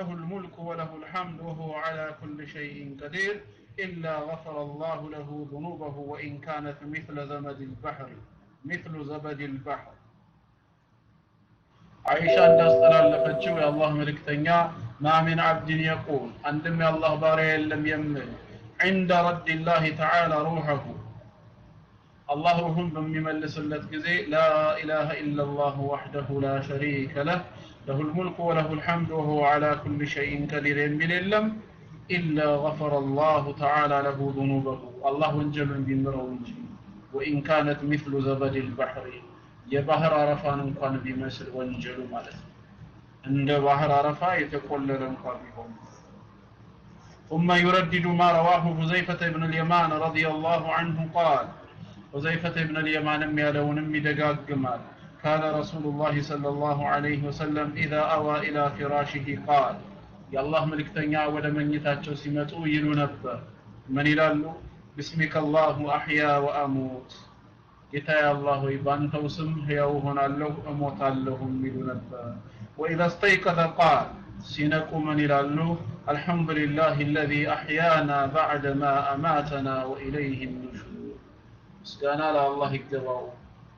له الملك وله الحمد وهو على كل شيء قدير إلا غفر الله له ذنوبه وإن كانت مثل زبد البحر مثل زبد البحر. عيشة الدستر اللفتشو يا الله ملك تنيا ما من عبد يقول የቁል አንድም الله ባሪያ لم يمل عند رد الله تعالى روحه. الله روحን በሚመልስለት ጊዜ لا إله إلا الله وحده لا شريك له. له الملك وله الحمد وهو على كل شيء قدير የሚል የለም إلا غفر الله تعالى له ذنوبه الله ወንጀሉን ቢምረው እንጂ وإن كانت مثل زبد البحر የባህር አረፋን እንኳን ቢመስል ወንጀሉ ማለት ነው እንደ ባህር አረፋ የተቆለለ እንኳን ቢሆን ثم يردد ما رواه حذيفة بن اليمان رضي الله عنه قال حذيفة بن اليمان يالون يدقاقمال كان رسول الله صلى الله عليه وسلم إذا أوى إلى فراشه قال يا الله ملك تنيا ودمن يتاتشو سمتو يلو نبا من يلالو بسمك الله أحيا وأموت ጌታዬ አላህ ሆይ ባንተው ስም ሕያው ሆናለሁ እሞታለሁ የሚሉ ነበር ወኢዛ ስተይቀዘ ቃል ሲነቁ ምን ይላሉ አልሐምዱሊላህ አለዚ አሕያና ባዕደ ማ አማተና ወኢለይህ ኑሹር ምስጋና ለአላህ ይገባው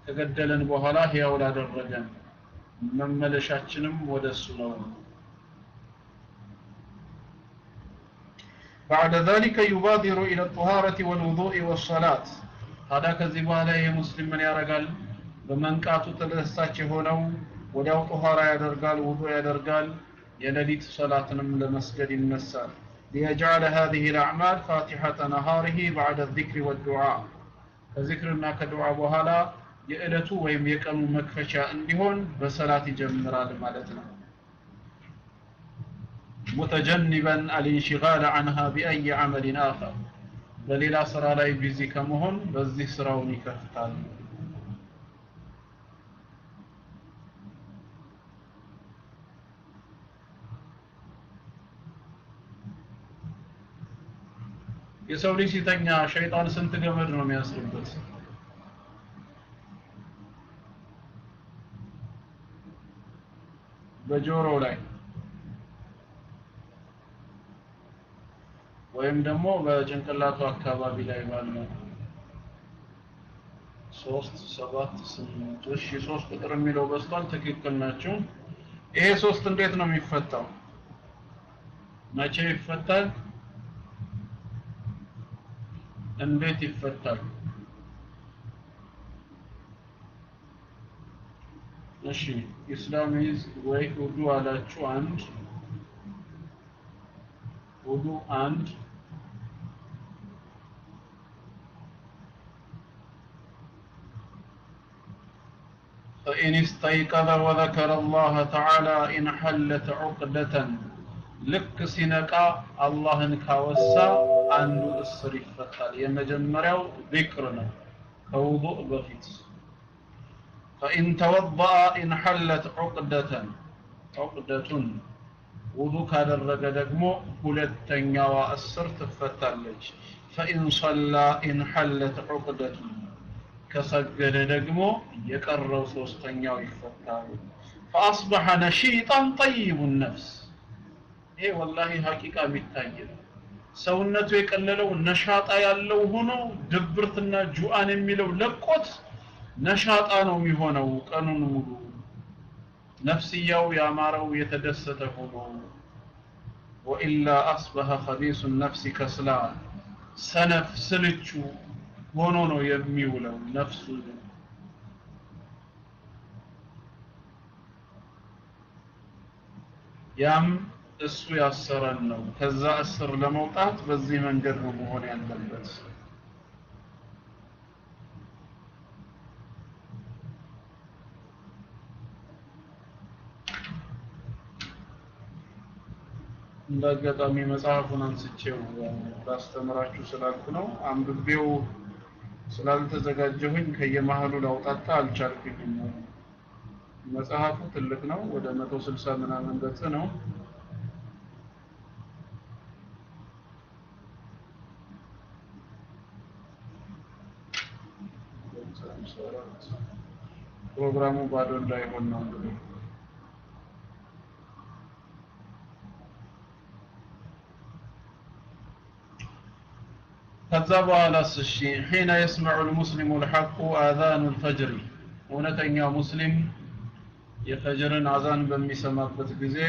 ከገደለን በኋላ ሕያው ላደረገን መመለሻችንም ወደ እሱ ነው بعد ذلك يبادر إلى الطهارة والوضوء والصلاة ታዲያ ከዚህ በኋላ ይሄ ሙስሊም ምን ያደርጋል በመንቃቱ ተደሳች የሆነው ወዲያው ጦሃራ ያደርጋል ውዱ ያደርጋል የሌሊት ሰላትንም ለመስገድ ይነሳል ليجعل هذه الأعمال فاتحة نهاره بعد الذكر والدعاء ከዚክርና ከዱዓ በኋላ የእለቱ ወይም የቀኑ መክፈቻ እንዲሆን በሰላት ይጀምራል ማለት ነው። متجنبا الانشغال عنها بأي عمل آخر በሌላ ስራ ላይ busy ከመሆን በዚህ ስራውን ይከፍታል። የሰው ልጅ ሲተኛ ሸይጣን ስንት ገመድ ነው የሚያስርበት? በጆሮ ላይ ወይም ደግሞ በጭንቅላቱ አካባቢ ላይ ባለው ሶስት ሰባት ስምንት እሺ ሶስት ቁጥር የሚለው በስቷል ትክክል ናቸው ይሄ ሶስት እንዴት ነው የሚፈታው? መቼ ይፈታል? እንዴት ይፈታል እሺ ኢስላሚዝ ወይ ውዱ አላችሁ አንድ ውዱ አንድ فإن استيقظ وذكر الله تعالى إن حلت عقدة ልክ ሲነቃ አላህን ካወሳ አንዱ እስር ይፈታል የመጀመሪያው ዚክር ነው ከውዱእ በፊት فإن توضأ إن حلت عقدة عقدة ውዱ ካደረገ ደግሞ ሁለተኛዋ እስር ትፈታለች ፈኢን ሰላ ኢን ሐለት ዑቅደቱ ከሰገደ ደግሞ የቀረው ሶስተኛው ይፈታል ፈአስበሐ ነሺጣን ጠይቡ ነፍስ ይሄ ወላሂ ሀቂቃ የሚታይ ነው ሰውነቱ የቀለለው ነሻጣ ያለው ሆኖ ድብርትና ጁአን የሚለው ለቆት ነሻጣ ነው የሚሆነው ቀኑን ሙሉ። ነፍስያው ያማረው የተደሰተ ሆኖ። ወኢላ አስበሀ ኸቢሱ ነፍሲ ከስላ። ሰነፍ ስልቹ ሆኖ ነው የሚውለው ነፍሱ። ያም እሱ ያሰረን ነው። ከዛ እስር ለመውጣት በዚህ መንገድ ነው መሆን ያለበት እንደ አጋጣሚ መጽሐፉን አንስቼው ላስተምራችሁ ስላልኩ ነው። አንብቤው ስላልተዘጋጀሁኝ ከየመሀሉ ላውጣጣ አልቻልኩኝም። መጽሐፉ ትልቅ ነው ወደ መቶ ስልሳ ምናምን ገጽ ነው። ፕሮግራሙ ባዶ እንዳይሆን ነው እንግዲህ ከዛ በኋላስ እሺ ሒነ የስመዑ ልሙስሊሙ ልሐቁ አዛኑ ልፈጅሪ እውነተኛው ሙስሊም የፈጅርን አዛን በሚሰማበት ጊዜ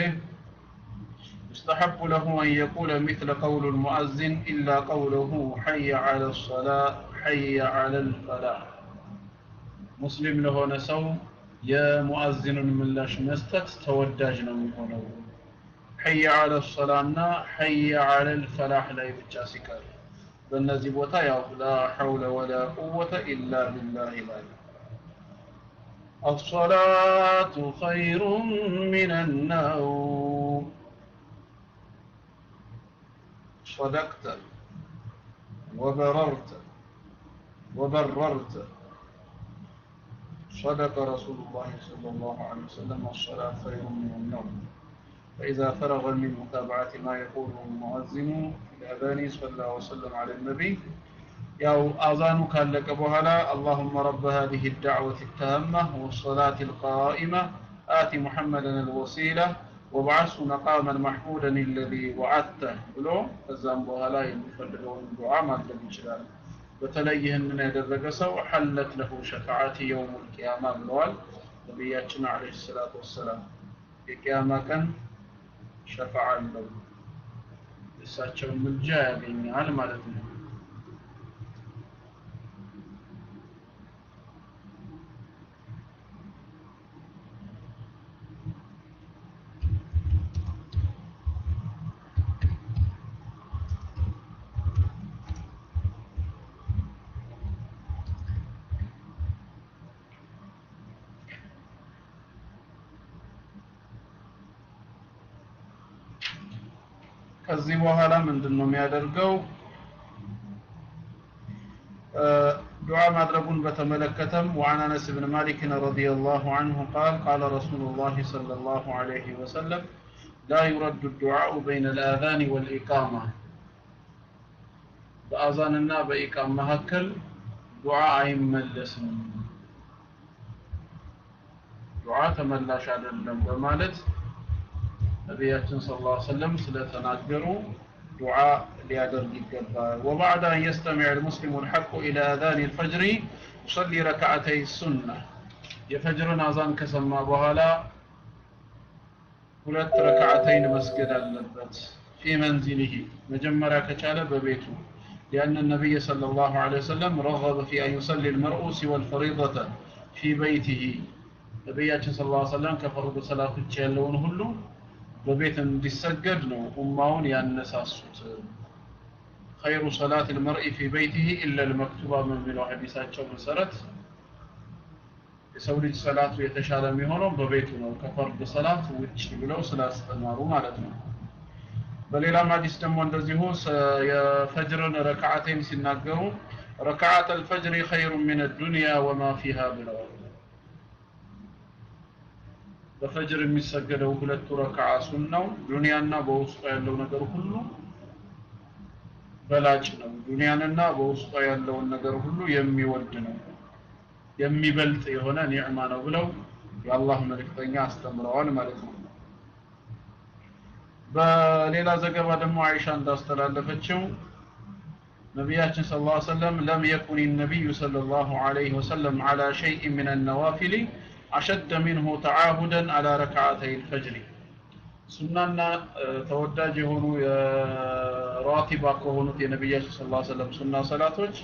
يستحب له أن يقول مثل قول المؤذن إلا قوله حي على الصلاة حي على الفلاح مسلم له نسو يا مؤذن من لاش مستت توداج نمونه حي على الصلاة حي على الفلاح لا يبتشاسك بەنەزیبەتایە لا حول ولا قوة إلا بالله العلي الصلاة خير من النوم صدقت وبررت وبررت صدق رسول الله صلى الله عليه وسلم الصلاة خير من النوم فإذا فرغ من متابعة ما يقوله المؤذن في الأذان صلى وسلم على النبي يا أذان كان لك بهلا اللهم رب هذه الدعوة التامة والصلاة القائمة آت محمدا الوسيلة وبعثه مقاما محمودا الذي وعدته بلو فزام بهلا يفرقون الدعاء ما تلقي شلال በተለይ ይህንን ያደረገ ሰው ሐለት ለሁ ሸፋዓቲ የውም ልቅያማ ብለዋል ነቢያችን አለ ሰላቱ ወሰላም የቅያማ ቀን ሸፋዓ አለው እሳቸውን ምልጃ ያገኛል ማለት ነው ከዚህ በኋላ ምንድን ነው የሚያደርገው ዱዓ ማድረጉን በተመለከተም وعن انس بن مالك رضي الله عنه قال قال رسول الله صلى الله عليه وسلم لا يرد الدعاء بين الاذان والاقامه በአዛንና በኢቃም መካከል ዱዓ አይመለስም ዱዓ ተመላሽ አይደለም በማለት ነቢያችን ስ ላ ሰለም ስለተናገሩ ዱዓ ሊያደርግ ይገባል ወባዕድ አን የስተሚዕ ልሙስሊሙ ልሐቁ ኢላ አዛን ልፈጅሪ ዩሰሊ ረክዓተይ ሱና የፈጅርን አዛን ከሰማ በኋላ ሁለት ረክዓተይን መስገድ አለበት ፊ መንዚሊሂ መጀመሪያ ከቻለ በቤቱ لأن النبي صلى الله عليه وسلم رغب في أن يصلي المرء سوى الفريضة في بيته ነቢያችን ስለ ላ ሰለም ከፈርዱ ሰላቶች ያለውን ሁሉ وبيت بيتسجد نو أمهون ينساسوت خير صلاة المرء في بيته إلا المكتوبة من بلو حديثات شو مسرت يسولي صلاة يتشال ميهونو ببيتنا وكفر بصلاة ويتش بلو صلاة المارو مالتنا بل إلا ما ديستم واندزيهو يفجر ركعتين سنقرون ركعة الفجر خير من الدنيا وما فيها بلو በፈጅር የሚሰገደው ሁለቱ ረክዓ ሱናው ዱንያና በውስጡ ያለው ነገር ሁሉ በላጭ ነው። ዱንያንና በውስጡ ያለውን ነገር ሁሉ የሚወድ ነው፣ የሚበልጥ የሆነ ኒዕማ ነው ብለው የአላህ መልእክተኛ አስተምረዋል ማለት ነው። በሌላ ዘገባ ደግሞ አይሻ እንዳስተላለፈችው ነቢያችን ሰለላሁ ዐለይሂ ወሰለም ለም የኩን ነቢዩ ሰለላሁ ዐለይሂ ወሰለም ዐላ ሸይኢን ሚነ ነዋፊሊ أشد منه تعاهدا على ركعتي الفجر ሱናና ተወዳጅ የሆኑ የራቲባ ከሆኑት የነቢያችን ስ ላ ሰለም ሱና ሰላቶች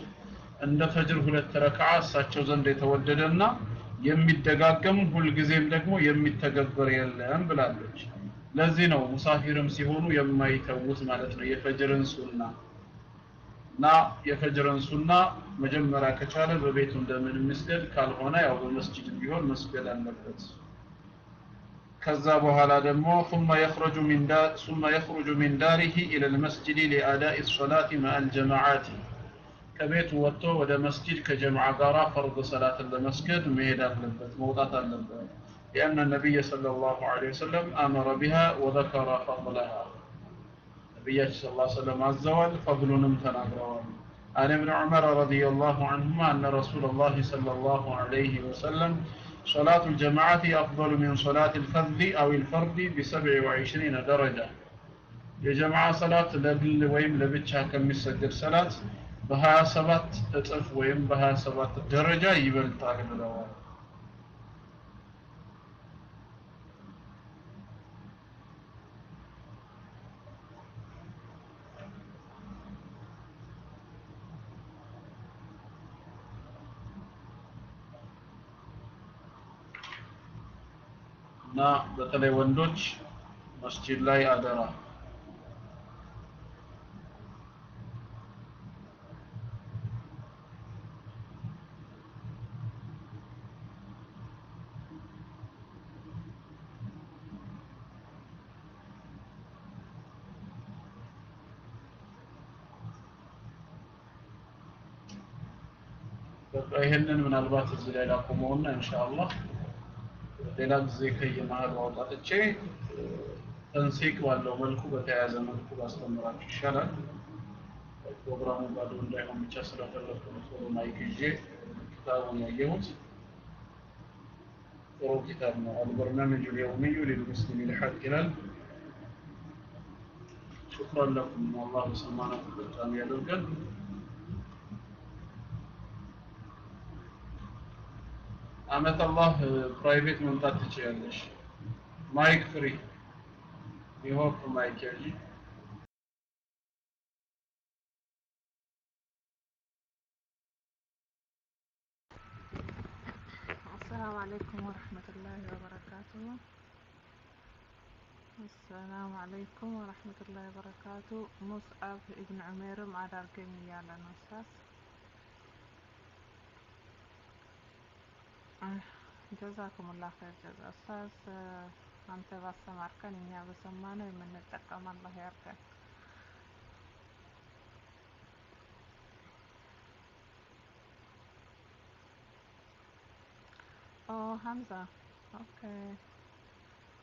እንደ ፈጅር ሁለት ረክዓ እሳቸው ዘንድ የተወደደና የሚደጋገም ሁልጊዜም ደግሞ የሚተገበር የለም ብላለች ለዚህ ነው ሙሳፊርም ሲሆኑ የማይተዉት ማለት ነው የፈጅርን ሱና እና የፈጅርን ሱና መጀመሪያ ከቻለ በቤቱ እንደምን መስገድ ካልሆነ ያው በመስጂድ ቢሆን መስገድ አለበት ከዛ በኋላ ደግሞ ثم يخرج من دار ثم يخرج من داره الى المسجد لاداء الصلاه مع الجماعات ከቤቱ ወጥቶ ወደ መስጂድ ከጀማዓ ጋራ ፈርድ ሰላትን ለመስገድ መሄድ አለበት መውጣት አለበት لأن النبي صلى الله عليه وسلم أمر بها وذكر فضلها نبيات صلى الله عليه وسلم عز وجل فضل تناغروا عن ابن عمر رضي الله عنهما أن رسول الله صلى الله عليه وسلم صلاة الجماعة أفضل من صلاة الفذ أو الفرد بسبع وعشرين درجة የጀማዓ ሰላት ለግል ወይም ለብቻ ከሚሰገድ ሰላት በሀያ ሰባት እጥፍ ወይም በሀያ ሰባት ደረጃ ይበልጣል ብለዋል። እና በተለይ ወንዶች መስጂድ ላይ አደራ በቃ ይሄንን ምናልባት እዚህ ላይ ላቆመውና ኢንሻአላህ ሌላ ጊዜ ከየመሀል ማውጣትቼ ተንሲቅ ባለው መልኩ በተያያዘ መልኩ ባስተምራችሁ ይሻላል። ፕሮግራሙ ባዶ እንዳይሆን ብቻ ስለፈለኩ ነው ቶሎ ማይክ ይዤ ኪታቡን ያየሁት። ጥሩ ኪታብ ነው። አልበርናምጁ ልየውሚዩ ሊልሙስሊሚ ልሐቅ ይላል። ሹክራን ለኩም አላህ በሰማነው أمت الله برايفت من داتي Mic مايك فري يهوك for mic السلام عليكم ورحمة الله وبركاته السلام عليكم ورحمة الله وبركاته مصعب ابن عمير مع دار يالا نساس جزاكم الله خير جزاء ኡስታዝ አንተ ባስተማርከን እኛ በሰማነው የምንጠቀም አላህ ያርገን oh ሀምዛ okay።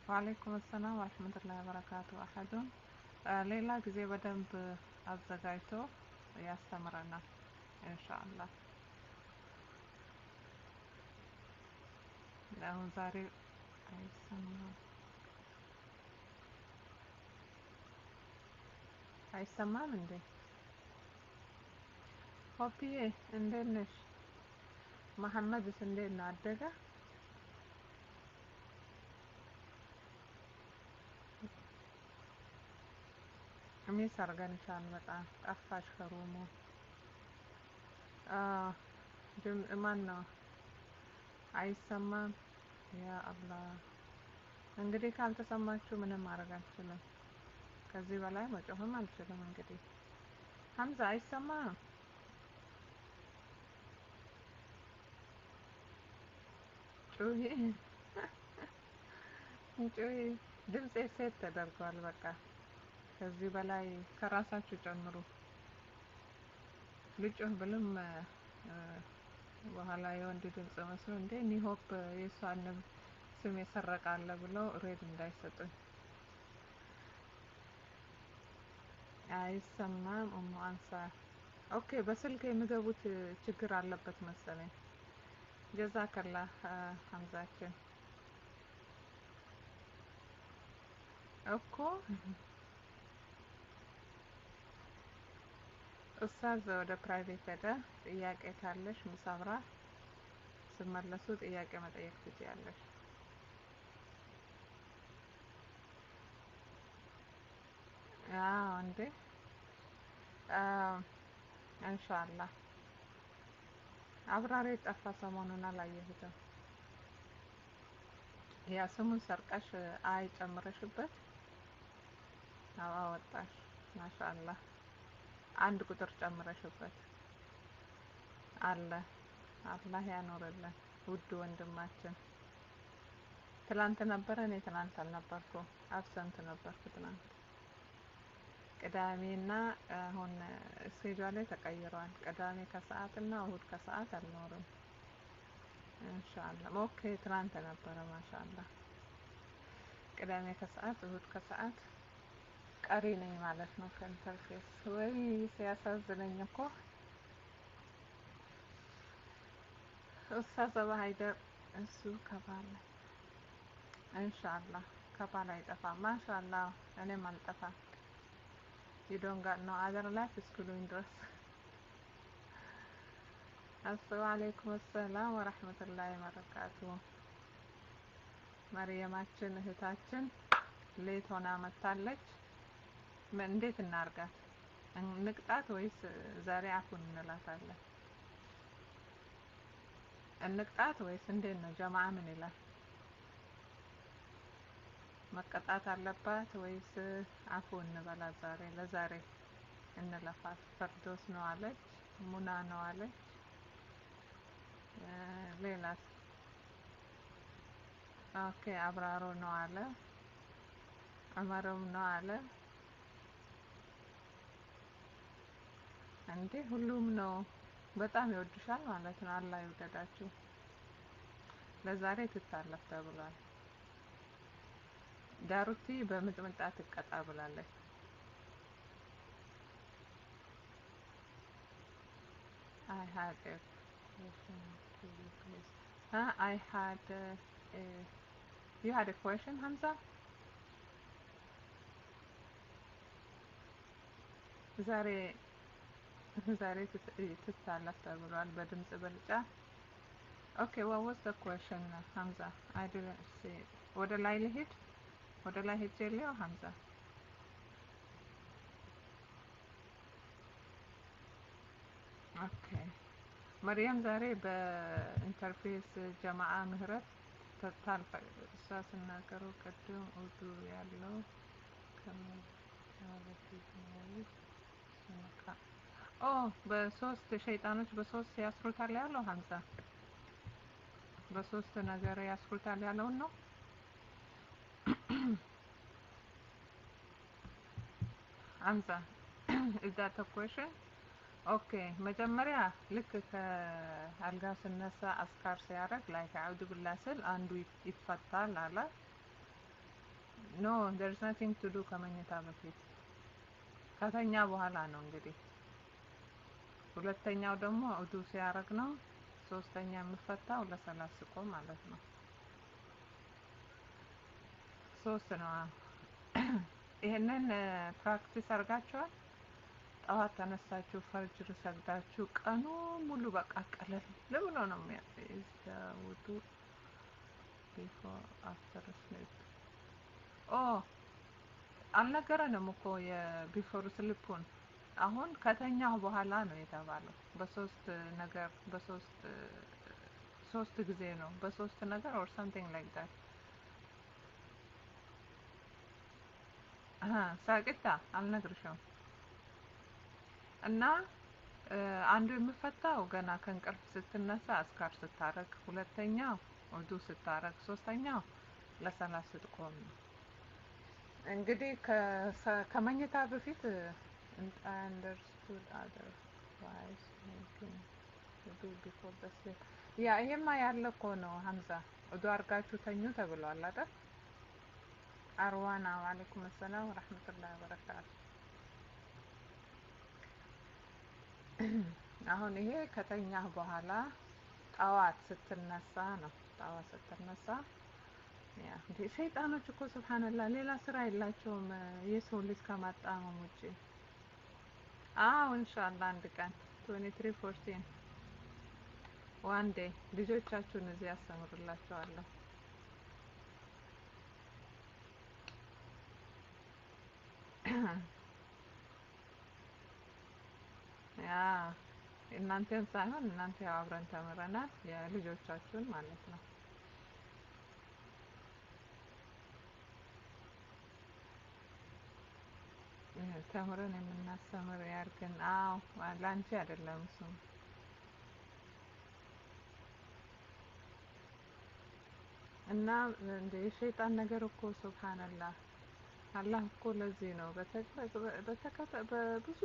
وعليكم السلام ورحمة الله وبركاته አሐዱን። ሌላ ጊዜ በደንብ አዘጋጅቶ ያስተምረናል ኢንሻአላህ አሁን ዛሬ አይሰማም። አይሰማም እንዴ? ሆፒዬ እንዴት ነሽ? መሐመድስ እንዴት ነው? አደገ? miss አርገንሻል በጣም ጠፋሽ ከሩሙ። ማን ነው አይሰማም يا الله። እንግዲህ ካልተሰማችሁ ምንም ማድረግ አልችልም። ከዚህ በላይ መጮህም አልችልም እንግዲህ። ሀምዛ አይሰማም ጩሂ ጩሂ ድምጼ ሴት ተደርጓል በቃ። ከዚህ በላይ ከራሳችሁ ጨምሩ። ልጮህ ብልም በኋላ የወንድ ድምጽ መስሎ እንዴ ኒሆፕ የእሷንም ስም የሰረቃለ ብለው red እንዳይሰጡኝ። አይሰማም። እሙ አንሳር okay በስልክ የሚገቡት ችግር አለበት መሰለኝ። جزاك الله ሀምዛችን እኮ ኡስታዝ ወደ private ሄደ። ጥያቄ ካለሽ ምሳብራ ስመለሱ ጥያቄ መጠየቅ ትችያለሽ። አዎ እንዴ? ኢንሻአላህ። አብራሪ ጠፋ ሰሞኑን አላየሁትም። ያ ስሙን ሰርቀሽ አይ ጨምረሽበት? አዎ አወጣሽ። ማሻአላህ አንድ ቁጥር ጨምረሽበት። አለ። አላህ ያኖርልን ውድ ወንድማችን። ትላንት ነበረ? እኔ ትላንት አልነበርኩም። አብሰንት ነበርኩ ትላንት። ቅዳሜና አሁን schedule ኤ ተቀይሯል። ቅዳሜ ከሰዓት እና እሁድ ከሰዓት አልኖርም። إن شاء الله። okay ትላንት ነበረ። ما شاء الله። ቅዳሜ ከሰዓት እሁድ ከሰዓት ቀሪ ነኝ ማለት ነው ከ interfaith ወይ ሲያሳዝነኝ እኮ ኡስታዝ ሀይደር እሱ ከባል ኢንሻአላህ ከባል አይጠፋም። ማሻአላህ እኔም አልጠፋም። Don't got no other life schooling dress አሰላሙ ሰላም ወረሕመቱላሂ ወበረካቱ። መርየማችን እህታችን ሌት ሆና መታለች። እንዴት እናርጋት? እንቅጣት ወይስ ዛሬ አፉን እንላታለን? እንቅጣት ወይስ እንዴት ነው? ጀማዓ ምን ይላል? መቀጣት አለባት ወይስ አፉ እንበላት? ዛሬ ለዛሬ እንለፋት። ፈርዶስ ነው አለች፣ ሙና ነው አለች። ሌላስ? okay አብራሮ ነው አለ፣ ዑመርም ነው አለ። እንዴ ሁሉም ነው። በጣም ይወዱሻል ማለት ነው። አላህ ይውደዳችሁ። ለዛሬ ትታለፍ ተብሏል። ዳሩቲ በምጥምጣ ትቀጣ ብላለች። had a question, Hamza? ዛሬ ዛሬ ትታለፍ ተብሏል በድምጽ ብልጫ። okay what was the question ሀምዛ? Didn't see it. ወደ ላይ ልሂድ? ወደ ላይ ሄጄ ልየው ሀምዛ? okay መርያም ዛሬ በ interfaith ጀማዓ ምህረት ታልፈ እሷ ስናገሩ ቅድም ውዱ ያለው ስነቃ oh በሶስት ሸይጣኖች በሶስት ያስሩታል ያለው ሀምዛ በሶስት ነገር ያስሩታል ያለውን ነው። that the question? okay መጀመሪያ ልክ ከአልጋ ስነሳ አዝካር ሲያደርግ ላይ أعوذ بالله ስል አንዱ ይፈታል አለ። no there's nothing to do ከመኝታ በፊት ከተኛ በኋላ ነው እንግዲህ። ሁለተኛው ደግሞ ውዱ ሲያደርግ ነው። ሶስተኛ የምፈታው ለሰላት ስቆም ማለት ነው። ሶስት ነው። ይሄንን practice አድርጋችኋል? ጠዋት ተነሳችሁ ፈጅር ሰግዳችሁ ቀኑ ሙሉ በቃ ቀለል ብሎ ነው የሚያውጡ before after sleep oh አልነገረንም እኮ የ before sleep ኡን አሁን ከተኛሁ በኋላ ነው የተባለው። በሶስት ነገር በሶስት ሶስት ጊዜ ነው። በሶስት ነገር or like that. አሀ ሳቂታ አልነግርሽም። እና አንዱ የምፈታው ገና ከእንቅልፍ ስትነሳ አዝካር ስታረግ፣ ሁለተኛው ውዱ ስታረግ፣ ሶስተኛው ለሰላት ስትቆም ነው። እንግዲህ ከመኝታ በፊት understood otherwise ውዱ before the sleep yeah ይሄማ ያለ እኮ ነው ሀምዛ ውዱ አርጋችሁ ተኙ ተብሏል አይደል? አርዋና وعليكم السلام ورحمة الله وبركاته። አሁን ይሄ ከተኛህ በኋላ ጠዋት ስትነሳ ነው። ጠዋት ስትነሳ እንዴ ሰይጣኖች እኮ سبحان الله ሌላ ስራ የላቸውም የሰው ልጅ ከማጣመም ውጪ። አዎ إن شاء الله አንድ ቀን 2314 one day ልጆቻችሁን እዚህ ያስተምርላችኋለሁ። ያ እናንተን ሳይሆን እናንተ ያው አብረን ተምረናል፣ የልጆቻችሁን ማለት ነው። ተምረን የምናስተምር ያርገን። አዎ ለአንቺ አይደለም እሱም። እና እንደ የሸይጣን ነገር እኮ ሱብሃንአላህ አላህ እኮ ለዚህ ነው። በብዙ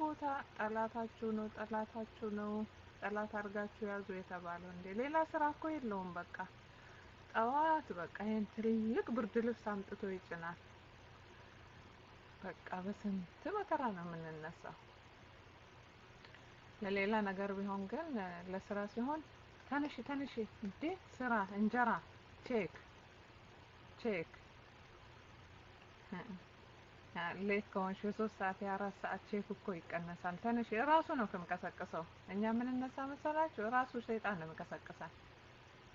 ቦታ ጠላታችሁ ነው ጠላታችሁ ነው ጠላት አድርጋችሁ ያዙ የተባለው እንዴ? ሌላ ስራ እኮ የለውም። በቃ ጠዋት በቃ ይሄን ትልቅ ብርድ ልብስ አምጥቶ ይጭናል በቃ በስንት መከራ ነው የምንነሳው ለሌላ ነገር ቢሆን ግን ለስራ ሲሆን ተነሺ ተነሺ እንዴ ስራ እንጀራ check check late ከሆንሽ የሶስት ሰዓት የአራት ሰዓት check እኮ ይቀነሳል። ተነሽ ራሱ ነው ከሚቀሰቅሰው። እኛ ምን እነሳ መሰላችሁ? ራሱ ሰይጣን ነው የሚቀሰቅሳል።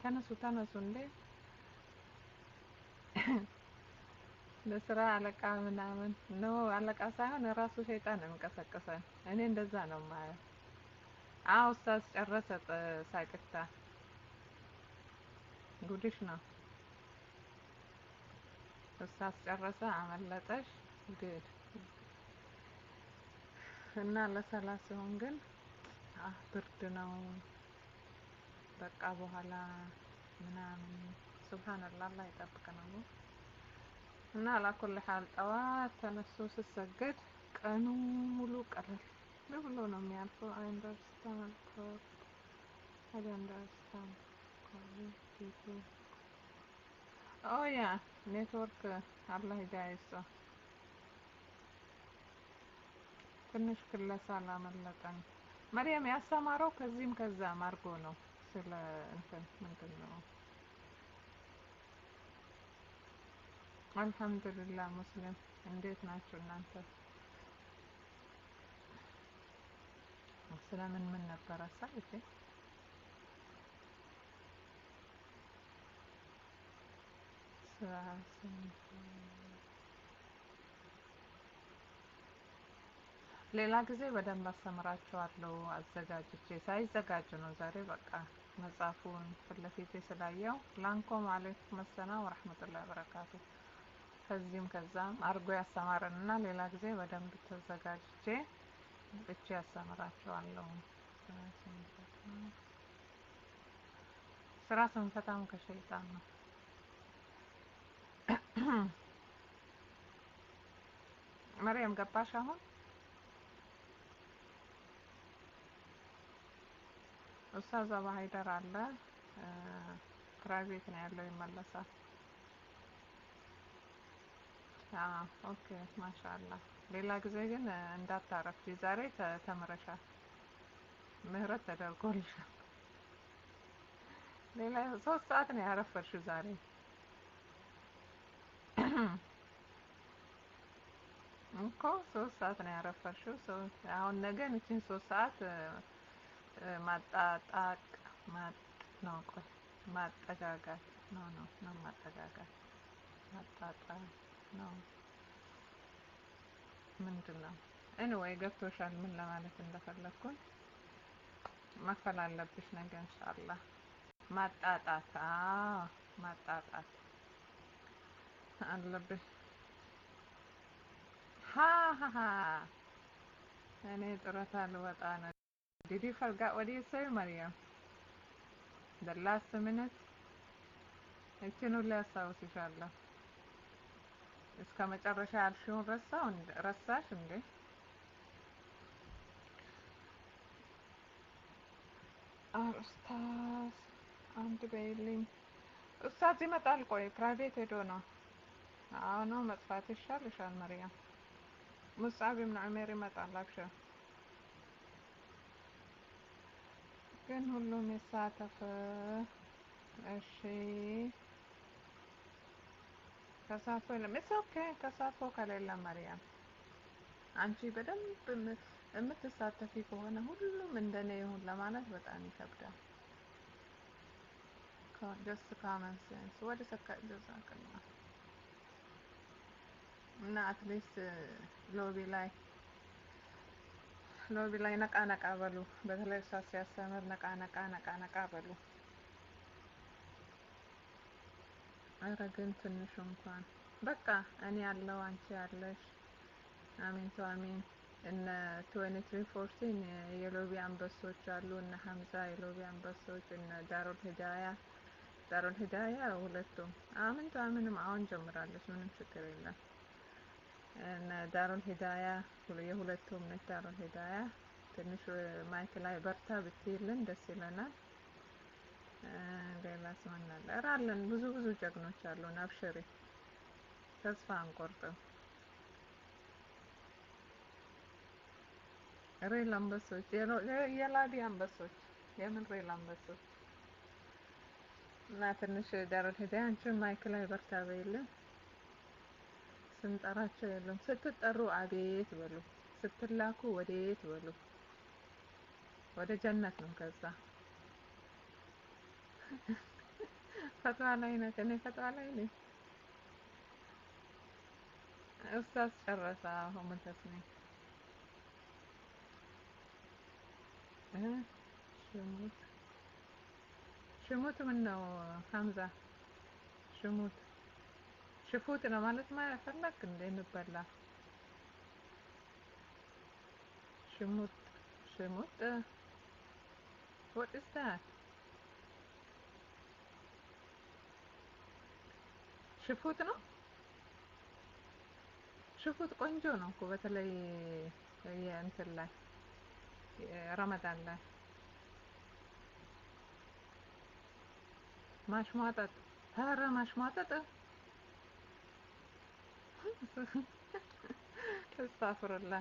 ተነሱ ተነሱ እንዴ ለስራ አለቃ ምናምን no አለቃ ሳይሆን ራሱ ሰይጣን ነው የሚቀሰቅሰን። እኔ እንደዛ ነው የማየው። አዎ ኡስታዝ ጨረሰ ሳቅታ ጉድሽ ነው። ኡስታዝ ጨረሰ አመለጠሽ ግድ እና ለሰላት ሲሆን ግን ብርድ ነው በቃ በኋላ ምናምን ሱብሃንአላህ አላህ ይጠብቀን ነው እና አላኩል ሐል ጠዋት ተነስቶ ስሰገድ ቀኑ ሙሉ ቀለል ብሎ ነው የሚያልፈው። I understand I understand oh yeah network አላህ ይስጠው። ትንሽ ክለሳ አላመለጠን። መርየም ያስተማረው ከዚህም ከዛም አድርጎ ነው ስለ እንትን ምንድን ነው አልሐምዱሊላህ ሙስሊም። እንዴት ናችሁ እናንተ? ስለምን ምን ነበር ስንት ሌላ ጊዜ በደንብ አስተምራችኋለሁ አዘጋጅቼ ሳይዘጋጅ ነው ዛሬ በቃ መጽሐፉን ፊት ለፊቴ ስላየው ላንኮም አለይኩም ሰላም ወረሕመቱላሂ ወበረካቱ ከዚህም ከዛም አድርጎ ያስተማረን እና ሌላ ጊዜ በደንብ ተዘጋጅቼ ብቻ ያስተምራችኋለሁ። ስራ ስንፈታም ከሸይጣን ነው። መርየም ገባሽ አሁን? ኡስታዝ አባ ሀይደር አለ private ነው ያለው ይመለሳል። አዎ okay ማሻአላህ። ሌላ ጊዜ ግን እንዳታረፍጂ። ዛሬ ተምረሻል፣ ምህረት ተደርጎልሻል። ሌላ ሶስት ሰዓት ነው ያረፈርሽው ዛሬ። እኮ ሶስት ሰዓት ነው ያረፈርሽው። አሁን ነገ እችን ሶስት ሰዓት ማጣጣቅ ማጥ ነው ቆይ ማጠጋጋት ነው ነው ነው ማጠጋጋት ማጣጣም ነው ምንድን ነው? ኤኒዌይ ገብቶሻል ምን ለማለት እንደፈለግኩኝ መክፈል አለብሽ ነገ ኢንሻአላህ። ማጣጣት ማጣጣት አለብሽ። ሀ እኔ ጡረታ ልወጣ ነው። did you forget what you say መርያም the last minute እስከ መጨረሻ ያልሽውን ረሳው ረሳሽ እንዴ? ኡስታዝ አንድ በይልኝ። ኡስታዝ ይመጣል። ቆይ private ሄዶ ነው። ነው መጥፋት ይሻልሻል መርያም። ሙስዓብ ብን ዑሜር ይመጣል። አብሽር ግን ሁሉም ይሳተፍ። እሺ ተሳትፎ የለም። it's okay ተሳትፎ ከሌለ መርያም አንቺ በደንብ የም- የምትሳተፊ ከሆነ ሁሉም እንደኔ ይሁን ለማለት በጣም ይከብዳል። ጀስት ካመን ሴንስ ወደ ሰካ እና አትሊስት ሎቢ ላይ ሎቢ ላይ ነቃ ነቃ በሉ። በተለይ እሷ ሲያስተምር ነቃ ነቃ ነቃ ነቃ በሉ። ኧረ ግን ትንሹ እንኳን በቃ እኔ ያለው አንቺ ያለሽ አሚን ቱ አሚን። እነ ትዌንቲ ፎርቲን የሎቢ አንበሶች አሉ። እነ ሀምዛ የሎቢ አንበሶች፣ እነ ዳሩል ሂዳያ ዳሩል ሂዳያ ሁለቱም አሚን ቱ አሚንም አሁን ጀምራለች። ምንም ችግር የለም። እነ ዳሩል ሂዳያ ሁለ- የሁለቱም ነች። ዳሩል ሂዳያ ትንሽ mic ላይ በርታ ብትይልን ደስ ይለናል። እ፣ ሌላስ ምን አለ? ኧረ አለን ብዙ ብዙ ጀግኖች አሉን። አብሽሪ፣ ተስፋ አንቆርጥም። real አንበሶች፣ የሎ- የ- የ lobby አንበሶች፣ የምን real አንበሶች እና ትንሽ ዳሩል ሂዳያ አንቺን mic ላይ በርታ በይልን። ስንጠራቸው የሉም። ስትጠሩ አቤት በሉ፣ ስትላኩ ወዴት በሉ። ወደ ጀነት ነው። ከዛ ፈትዋ ላይ ነህ፣ እኔ ፈትዋ ላይ ነኝ። ኡስታዝ ጨረሰ። አሁን ምን ተስነኝ እ? ሽሙት ሽሙት ምን ነው ሀምዛ? ሽሙት ሽፉት ነው ማለት ማለት ፈለክ እንደ እንበላ? ሽሙጥ? ሽሙጥ? what ሽፉጥ ነው። ሽፉጥ ቆንጆ ነው እኮ በተለይ የእንትን ላይ ረመዳን ላይ። ማሽሟጠጥ ኧረ ማሽሟጠጥ! እስታፍርላ